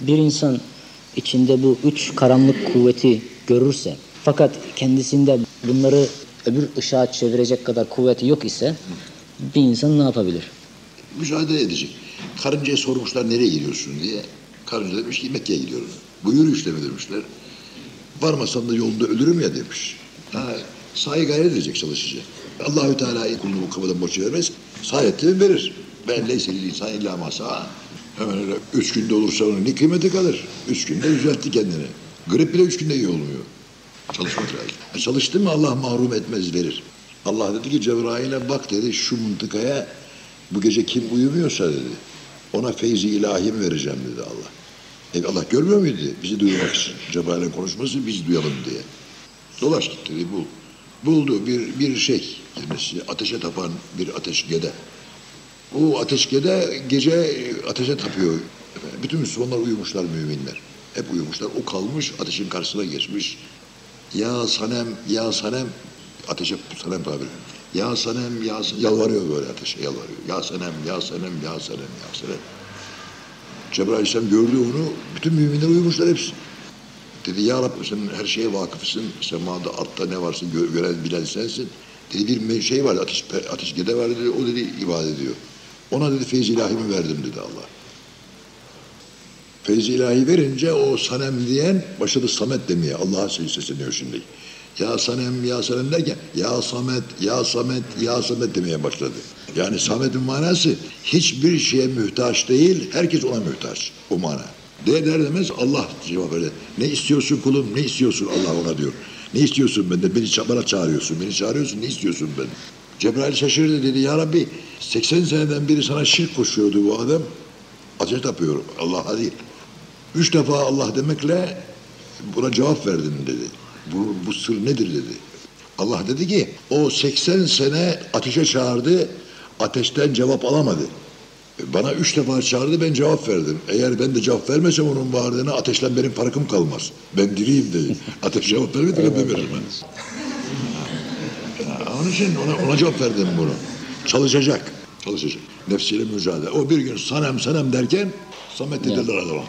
Bir insan içinde bu üç karanlık kuvveti görürse fakat kendisinde bunları öbür ışığa çevirecek kadar kuvveti yok ise bir insan ne yapabilir? Müsaade edecek. Karıncaya sormuşlar nereye gidiyorsun diye. Karınca demiş ki Mekke'ye gidiyorum. Buyur işte mi demişler. Varmasam da yolunda ölürüm ya demiş. Ha, sahi gayret edecek çalışacak. Allahü Teala kulunu bu kapıdan boş vermez. Saadetini verir. Ben leyse lil insan illa masa. Hemen öyle üç günde olursa onun ne kıymeti kalır? Üç günde düzeltti kendini. Grip bile üç günde iyi olmuyor. Çalışmak lazım. E çalıştı mı Allah mahrum etmez verir. Allah dedi ki Cebrail'e bak dedi şu mıntıkaya bu gece kim uyumuyorsa dedi. Ona feyzi ilahim vereceğim dedi Allah. E Allah görmüyor muydu? Bizi duymak için. Cebrail'in konuşması biz duyalım diye. Dolaş dedi bul. Buldu bir, bir şey. Ateşe tapan bir ateşgede. O ateşgede gece ateşe tapıyor. Bütün Müslümanlar uyumuşlar müminler. Hep uyumuşlar. O kalmış ateşin karşısına geçmiş. Ya sanem, ya sanem, ateşe sanem tabiri. Ya sanem, ya sanem, yalvarıyor böyle ateşe, yalvarıyor. Ya sanem, ya sanem, ya sanem, ya sanem. Cebrail Aleyhisselam gördü onu, bütün müminler uyumuşlar hepsi. Dedi ya Rabbi sen her şeye vakıfsın, semada, altta ne varsa gö- gören, bilen sensin. Dedi bir şey var, ateş, ateş gede var dedi, o dedi ibadet ediyor. Ona dedi feyz ilahimi verdim dedi Allah. Feyz ilahi verince o sanem diyen başladı Samet demeye. Allah'a sesleniyor şimdi. Ya sanem, ya sanem derken ya Samet, ya Samet, ya Samet demeye başladı. Yani Samet'in manası hiçbir şeye muhtaç değil, herkes ona muhtaç. O mana. Der der demez Allah cevap verir. Ne istiyorsun kulum, ne istiyorsun Allah ona diyor. Ne istiyorsun benden? Beni bana çağırıyorsun, beni çağırıyorsun, ne istiyorsun ben? Cebrail şaşırdı dedi ya Rabbi 80 seneden beri sana şirk koşuyordu bu adam. Ateş tapıyor Allah'a değil. Üç defa Allah demekle buna cevap verdin dedi. Bu, bu sır nedir dedi. Allah dedi ki o 80 sene ateşe çağırdı, ateşten cevap alamadı. Bana üç defa çağırdı ben cevap verdim. Eğer ben de cevap vermesem onun bağırdığına ateşten benim farkım kalmaz. Ben diriyim dedi. Ateş cevap vermedi ben de. Onun için ona, ona cevap verdim bunu. Çalışacak. Çalışacak. Nefsiyle mücadele. O bir gün sanem sanem derken Samet dediler adama.